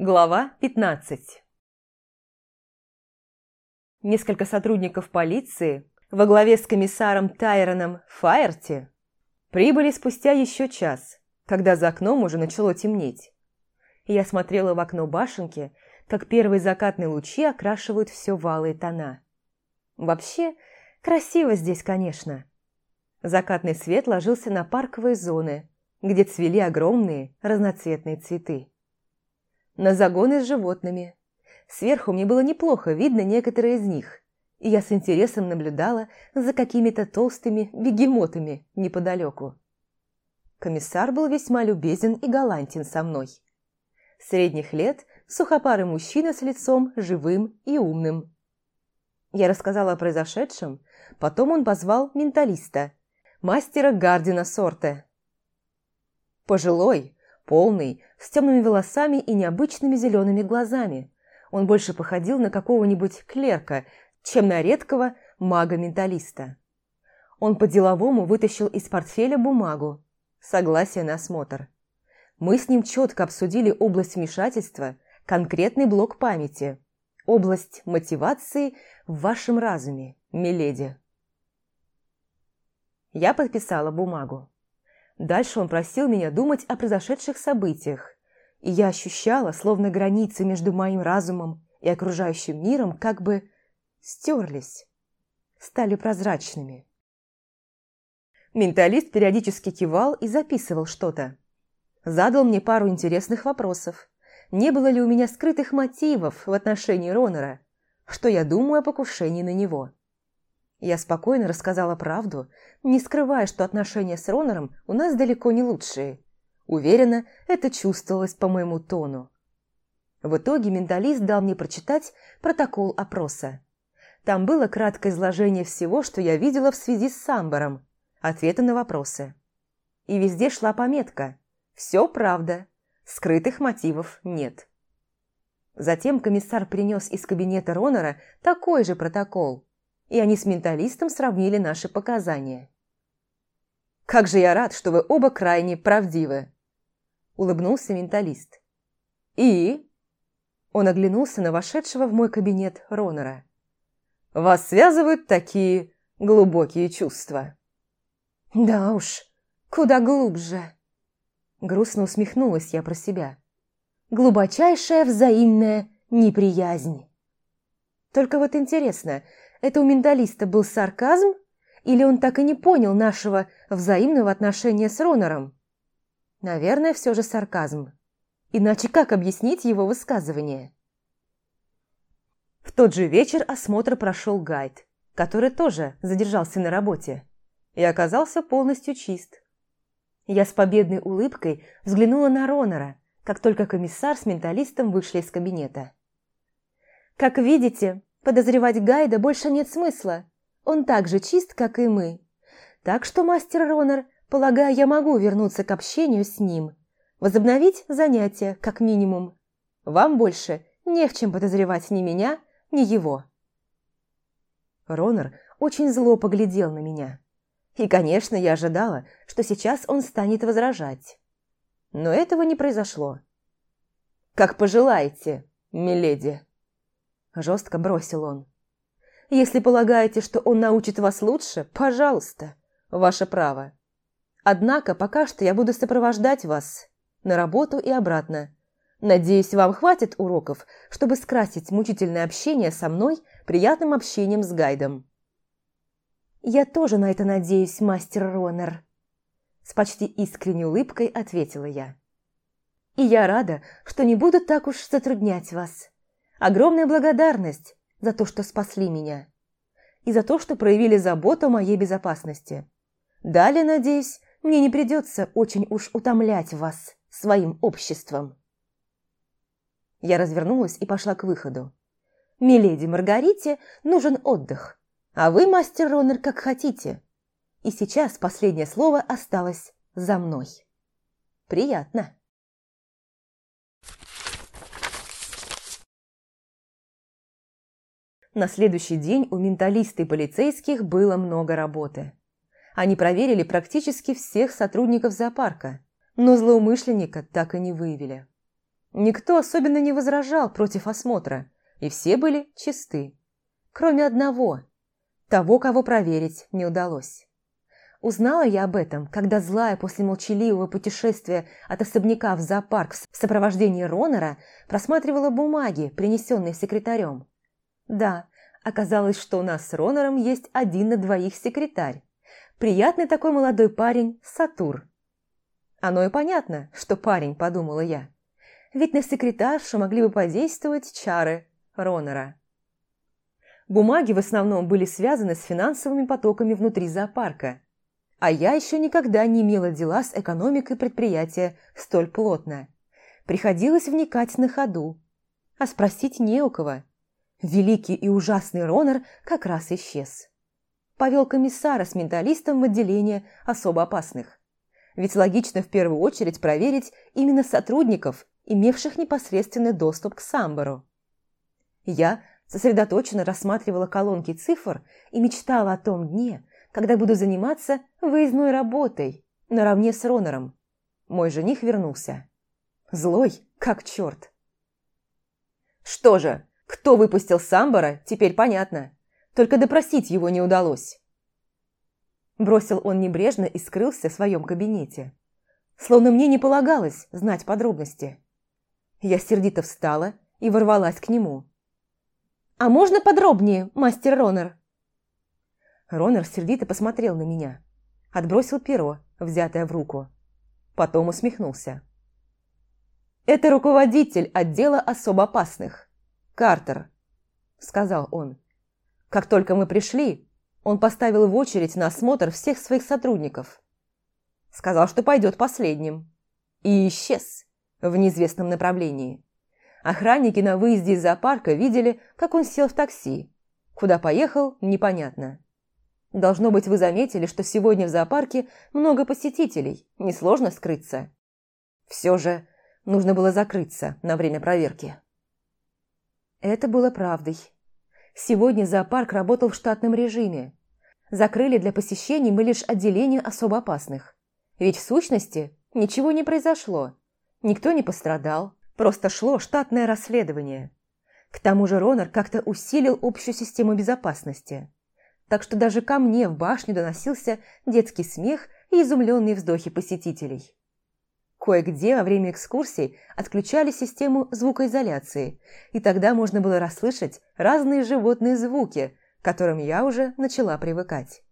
Глава 15 Несколько сотрудников полиции во главе с комиссаром Тайроном Фаерти прибыли спустя еще час, когда за окном уже начало темнеть. Я смотрела в окно башенки, как первые закатные лучи окрашивают все валые тона. Вообще, красиво здесь, конечно. Закатный свет ложился на парковые зоны, где цвели огромные разноцветные цветы на загоны с животными. Сверху мне было неплохо видно некоторые из них, и я с интересом наблюдала за какими-то толстыми бегемотами неподалеку. Комиссар был весьма любезен и галантен со мной. Средних лет сухопарый мужчина с лицом живым и умным. Я рассказала о произошедшем, потом он позвал менталиста, мастера Гардина Сорте. Пожилой, полный, с темными волосами и необычными зелеными глазами. Он больше походил на какого-нибудь клерка, чем на редкого мага-менталиста. Он по-деловому вытащил из портфеля бумагу. Согласие на осмотр. Мы с ним четко обсудили область вмешательства, конкретный блок памяти, область мотивации в вашем разуме, миледи. Я подписала бумагу. Дальше он просил меня думать о произошедших событиях. И я ощущала, словно границы между моим разумом и окружающим миром как бы стерлись, стали прозрачными. Менталист периодически кивал и записывал что-то. Задал мне пару интересных вопросов. Не было ли у меня скрытых мотивов в отношении Ронера? Что я думаю о покушении на него? Я спокойно рассказала правду, не скрывая, что отношения с Ронором у нас далеко не лучшие. Уверена, это чувствовалось по моему тону. В итоге менталист дал мне прочитать протокол опроса. Там было краткое изложение всего, что я видела в связи с Самбором, ответы на вопросы. И везде шла пометка «Все правда, скрытых мотивов нет». Затем комиссар принес из кабинета Ронора такой же протокол – и они с менталистом сравнили наши показания. «Как же я рад, что вы оба крайне правдивы!» – улыбнулся менталист. «И?» – он оглянулся на вошедшего в мой кабинет Ронора. «Вас связывают такие глубокие чувства!» «Да уж, куда глубже!» Грустно усмехнулась я про себя. «Глубочайшая взаимная неприязнь!» Только вот интересно – это у миндалиста был сарказм? Или он так и не понял нашего взаимного отношения с Ронором? Наверное, все же сарказм. Иначе как объяснить его высказывание? В тот же вечер осмотр прошел гайд, который тоже задержался на работе и оказался полностью чист. Я с победной улыбкой взглянула на Ронора, как только комиссар с менталистом вышли из кабинета. «Как видите, Подозревать Гайда больше нет смысла. Он так же чист, как и мы. Так что, мастер Ронар, полагаю, я могу вернуться к общению с ним. Возобновить занятия, как минимум. Вам больше не в чем подозревать ни меня, ни его. Ронар очень зло поглядел на меня. И, конечно, я ожидала, что сейчас он станет возражать. Но этого не произошло. «Как пожелаете, миледи». Жестко бросил он. «Если полагаете, что он научит вас лучше, пожалуйста, ваше право. Однако пока что я буду сопровождать вас на работу и обратно. Надеюсь, вам хватит уроков, чтобы скрасить мучительное общение со мной приятным общением с гайдом». «Я тоже на это надеюсь, мастер Ронер», – с почти искренней улыбкой ответила я. «И я рада, что не буду так уж затруднять вас. Огромная благодарность за то, что спасли меня. И за то, что проявили заботу о моей безопасности. Далее, надеюсь, мне не придется очень уж утомлять вас своим обществом. Я развернулась и пошла к выходу. «Миледи Маргарите нужен отдых, а вы, мастер Роннер, как хотите. И сейчас последнее слово осталось за мной. Приятно!» На следующий день у менталисты полицейских было много работы. Они проверили практически всех сотрудников зоопарка, но злоумышленника так и не выявили. Никто особенно не возражал против осмотра, и все были чисты. Кроме одного. Того, кого проверить не удалось. Узнала я об этом, когда злая после молчаливого путешествия от особняка в зоопарк в сопровождении Ронора просматривала бумаги, принесенные секретарем. Да, оказалось, что у нас с Ронором есть один на двоих секретарь. Приятный такой молодой парень Сатур. Оно и понятно, что парень, подумала я. Ведь на секретаршу могли бы подействовать чары Ронора. Бумаги в основном были связаны с финансовыми потоками внутри зоопарка. А я еще никогда не имела дела с экономикой предприятия столь плотно. Приходилось вникать на ходу. А спросить не у кого великий и ужасный Ронор как раз исчез. Повел комиссара с менталистом в отделение особо опасных. Ведь логично в первую очередь проверить именно сотрудников, имевших непосредственный доступ к Самбору. Я сосредоточенно рассматривала колонки цифр и мечтала о том дне, когда буду заниматься выездной работой наравне с Ронором. Мой жених вернулся. Злой, как черт. «Что же, кто выпустил Самбара, теперь понятно. Только допросить его не удалось. Бросил он небрежно и скрылся в своем кабинете. Словно мне не полагалось знать подробности. Я сердито встала и ворвалась к нему. «А можно подробнее, мастер Ронер?» Ронер сердито посмотрел на меня. Отбросил перо, взятое в руку. Потом усмехнулся. «Это руководитель отдела особо опасных. «Картер», — сказал он, — «как только мы пришли, он поставил в очередь на осмотр всех своих сотрудников. Сказал, что пойдет последним. И исчез в неизвестном направлении. Охранники на выезде из зоопарка видели, как он сел в такси. Куда поехал, непонятно. Должно быть, вы заметили, что сегодня в зоопарке много посетителей, несложно скрыться. Все же нужно было закрыться на время проверки. Это было правдой. Сегодня зоопарк работал в штатном режиме. Закрыли для посещений мы лишь отделение особо опасных. Ведь в сущности ничего не произошло. Никто не пострадал, просто шло штатное расследование. К тому же Ронар как-то усилил общую систему безопасности. Так что даже ко мне в башню доносился детский смех и изумленные вздохи посетителей. Кое-где во время экскурсий отключали систему звукоизоляции, и тогда можно было расслышать разные животные звуки, к которым я уже начала привыкать.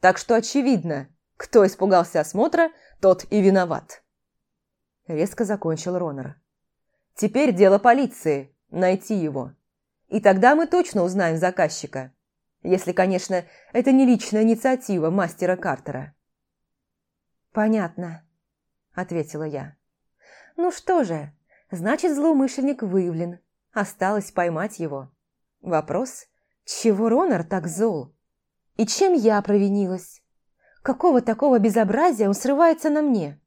Так что очевидно, кто испугался осмотра, тот и виноват. Резко закончил Ронер. Теперь дело полиции – найти его. И тогда мы точно узнаем заказчика. Если, конечно, это не личная инициатива мастера Картера. «Понятно», ответила я. «Ну что же, значит, злоумышленник выявлен. Осталось поймать его». Вопрос, чего Ронар так зол? И чем я провинилась? Какого такого безобразия он срывается на мне?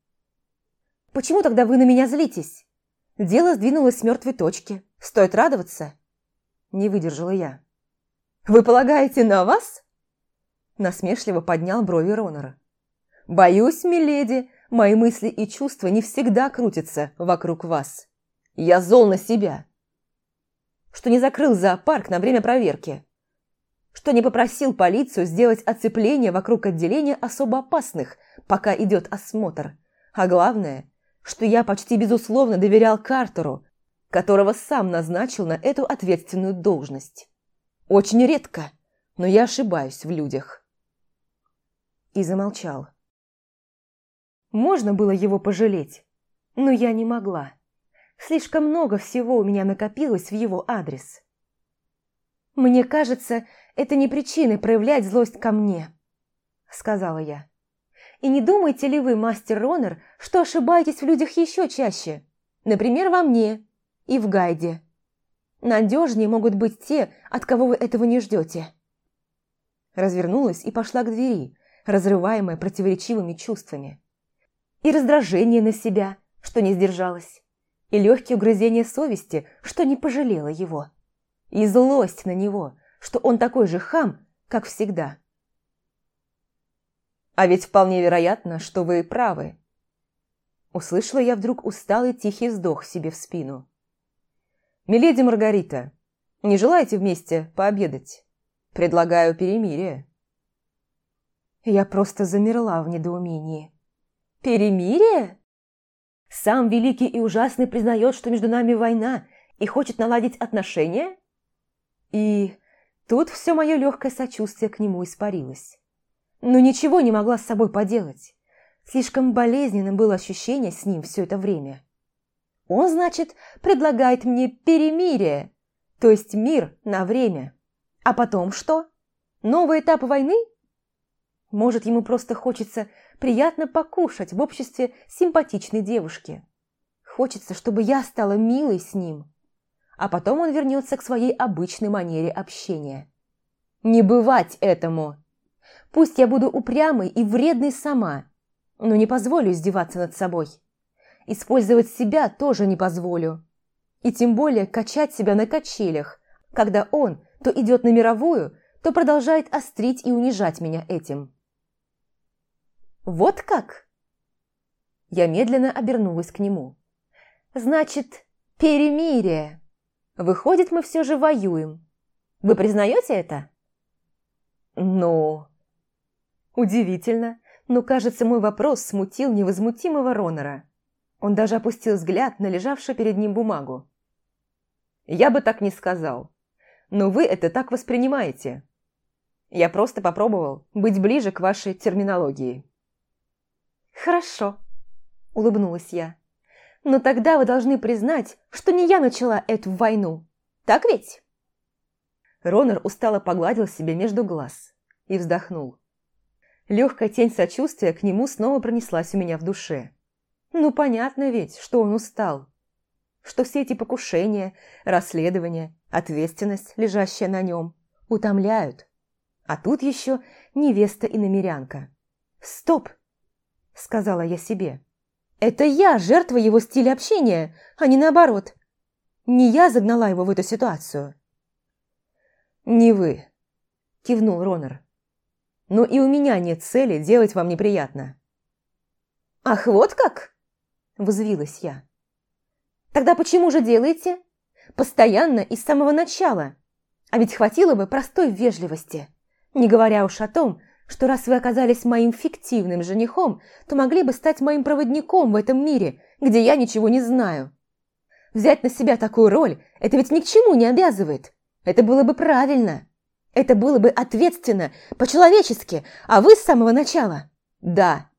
Почему тогда вы на меня злитесь? Дело сдвинулось с мертвой точки. Стоит радоваться? Не выдержала я. Вы полагаете на вас? Насмешливо поднял брови Ронора. Боюсь, миледи, Мои мысли и чувства не всегда крутятся вокруг вас. Я зол на себя, что не закрыл зоопарк на время проверки, что не попросил полицию сделать оцепление вокруг отделения особо опасных, пока идет осмотр. А главное, что я почти безусловно доверял Картеру, которого сам назначил на эту ответственную должность. Очень редко, но я ошибаюсь в людях. И замолчал. Можно было его пожалеть, но я не могла. Слишком много всего у меня накопилось в его адрес. «Мне кажется, это не причины проявлять злость ко мне», — сказала я. «И не думаете ли вы, мастер Ронер, что ошибаетесь в людях еще чаще? Например, во мне и в гайде. Надежнее могут быть те, от кого вы этого не ждете». Развернулась и пошла к двери, разрываемая противоречивыми чувствами и раздражение на себя, что не сдержалась, и легкие угрызения совести, что не пожалела его, и злость на него, что он такой же хам, как всегда. «А ведь вполне вероятно, что вы правы», Услышала я вдруг усталый тихий вздох себе в спину. «Миледи Маргарита, не желаете вместе пообедать? Предлагаю перемирие». Я просто замерла в недоумении. Перемирие? Сам Великий и Ужасный признает, что между нами война и хочет наладить отношения? И тут все мое легкое сочувствие к нему испарилось. Но ничего не могла с собой поделать. Слишком болезненным было ощущение с ним все это время. Он, значит, предлагает мне перемирие, то есть мир на время. А потом что? Новый этап войны? Может, ему просто хочется приятно покушать в обществе симпатичной девушки. Хочется, чтобы я стала милой с ним. А потом он вернется к своей обычной манере общения. Не бывать этому! Пусть я буду упрямой и вредной сама, но не позволю издеваться над собой. Использовать себя тоже не позволю. И тем более качать себя на качелях, когда он то идет на мировую, то продолжает острить и унижать меня этим. «Вот как?» Я медленно обернулась к нему. «Значит, перемирие. Выходит, мы все же воюем. Вы признаете это?» Но... Удивительно, но, кажется, мой вопрос смутил невозмутимого Ронора. Он даже опустил взгляд на лежавшую перед ним бумагу. «Я бы так не сказал. Но вы это так воспринимаете. Я просто попробовал быть ближе к вашей терминологии». «Хорошо», — улыбнулась я. «Но тогда вы должны признать, что не я начала эту войну. Так ведь?» Ронор устало погладил себе между глаз и вздохнул. Легкая тень сочувствия к нему снова пронеслась у меня в душе. Ну, понятно ведь, что он устал. Что все эти покушения, расследования, ответственность, лежащая на нем, утомляют. А тут еще невеста и намерянка. Стоп! – сказала я себе. «Это я жертва его стиля общения, а не наоборот. Не я загнала его в эту ситуацию». «Не вы», – кивнул Ронер. «Но и у меня нет цели делать вам неприятно». «Ах, вот как?» – взвилась я. «Тогда почему же делаете? Постоянно и с самого начала. А ведь хватило бы простой вежливости, не говоря уж о том, что раз вы оказались моим фиктивным женихом, то могли бы стать моим проводником в этом мире, где я ничего не знаю. Взять на себя такую роль – это ведь ни к чему не обязывает. Это было бы правильно. Это было бы ответственно, по-человечески, а вы с самого начала. Да.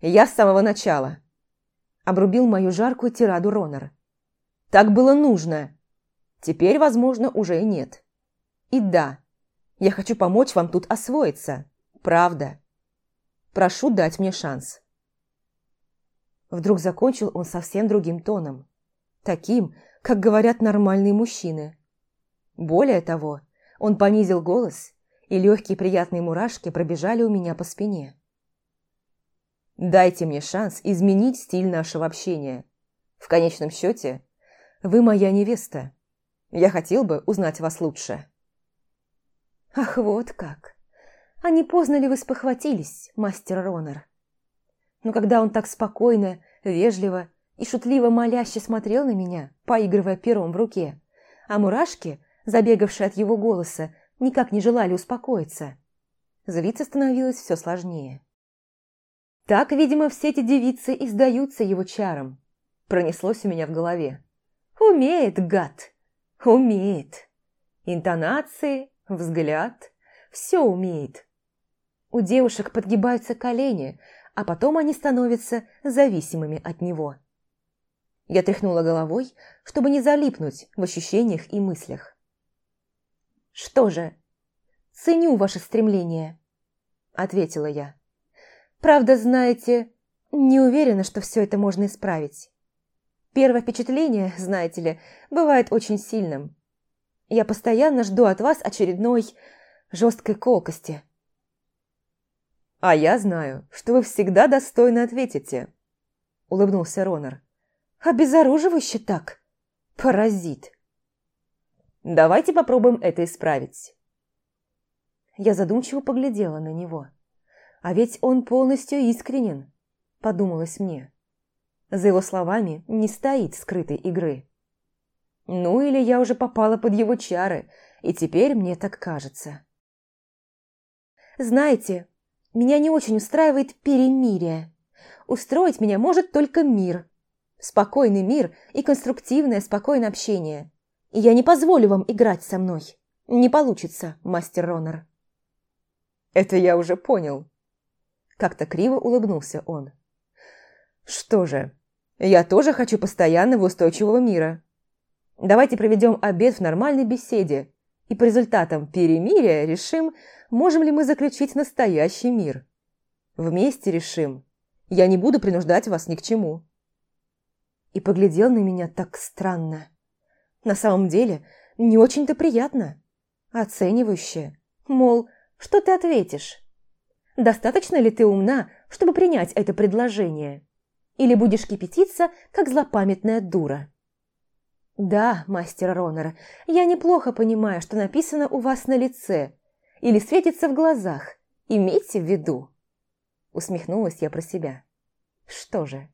Я с самого начала. Обрубил мою жаркую тираду Ронор. Так было нужно. Теперь, возможно, уже и нет. И да. Я хочу помочь вам тут освоиться. Правда. Прошу дать мне шанс. Вдруг закончил он совсем другим тоном. Таким, как говорят нормальные мужчины. Более того, он понизил голос, и легкие приятные мурашки пробежали у меня по спине. «Дайте мне шанс изменить стиль нашего общения. В конечном счете, вы моя невеста. Я хотел бы узнать вас лучше». Ах, вот как! А не поздно ли вы спохватились, мастер Ронер? Но когда он так спокойно, вежливо и шутливо моляще смотрел на меня, поигрывая пером в руке, а мурашки, забегавшие от его голоса, никак не желали успокоиться. Злиться становилось все сложнее. Так, видимо, все эти девицы издаются его чарам. Пронеслось у меня в голове. Умеет, гад! Умеет! Интонации, взгляд, все умеет. У девушек подгибаются колени, а потом они становятся зависимыми от него. Я тряхнула головой, чтобы не залипнуть в ощущениях и мыслях. «Что же, ценю ваше стремление», — ответила я. «Правда, знаете, не уверена, что все это можно исправить. Первое впечатление, знаете ли, бывает очень сильным. Я постоянно жду от вас очередной жесткой колкости. «А я знаю, что вы всегда достойно ответите», — улыбнулся Ронар. «Обезоруживающе так! Паразит!» «Давайте попробуем это исправить». Я задумчиво поглядела на него. «А ведь он полностью искренен», — подумалось мне. За его словами не стоит скрытой игры. Ну или я уже попала под его чары, и теперь мне так кажется. Знаете, меня не очень устраивает перемирие. Устроить меня может только мир. Спокойный мир и конструктивное спокойное общение. И я не позволю вам играть со мной. Не получится, мастер Ронер. Это я уже понял. Как-то криво улыбнулся он. Что же, я тоже хочу постоянного устойчивого мира. Давайте проведем обед в нормальной беседе и по результатам перемирия решим, можем ли мы заключить настоящий мир. Вместе решим. Я не буду принуждать вас ни к чему». И поглядел на меня так странно. На самом деле, не очень-то приятно. Оценивающе. Мол, что ты ответишь? Достаточно ли ты умна, чтобы принять это предложение? Или будешь кипятиться, как злопамятная дура?» «Да, мастер Ронер, я неплохо понимаю, что написано у вас на лице или светится в глазах. Имейте в виду». Усмехнулась я про себя. «Что же,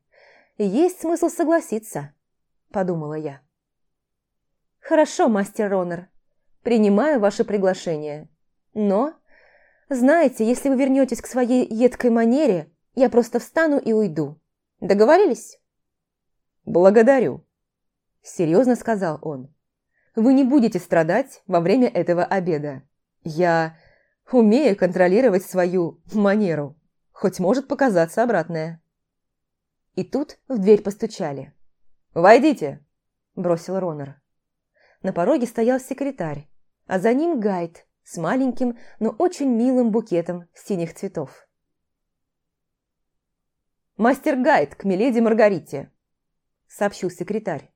есть смысл согласиться», – подумала я. «Хорошо, мастер Ронер, принимаю ваше приглашение. Но, знаете, если вы вернетесь к своей едкой манере, я просто встану и уйду. Договорились?» «Благодарю», – серьезно сказал он. «Вы не будете страдать во время этого обеда. Я умею контролировать свою манеру, хоть может показаться обратное». И тут в дверь постучали. «Войдите!» – бросил Ронор. На пороге стоял секретарь, а за ним гайд с маленьким, но очень милым букетом синих цветов. «Мастер-гайд к миледи Маргарите», – сообщил секретарь.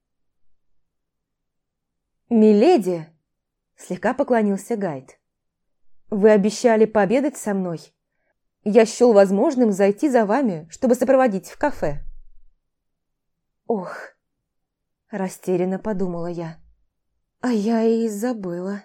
«Миледи!» – слегка поклонился Гайд. «Вы обещали пообедать со мной. Я счел возможным зайти за вами, чтобы сопроводить в кафе». «Ох!» – растерянно подумала я. «А я и забыла».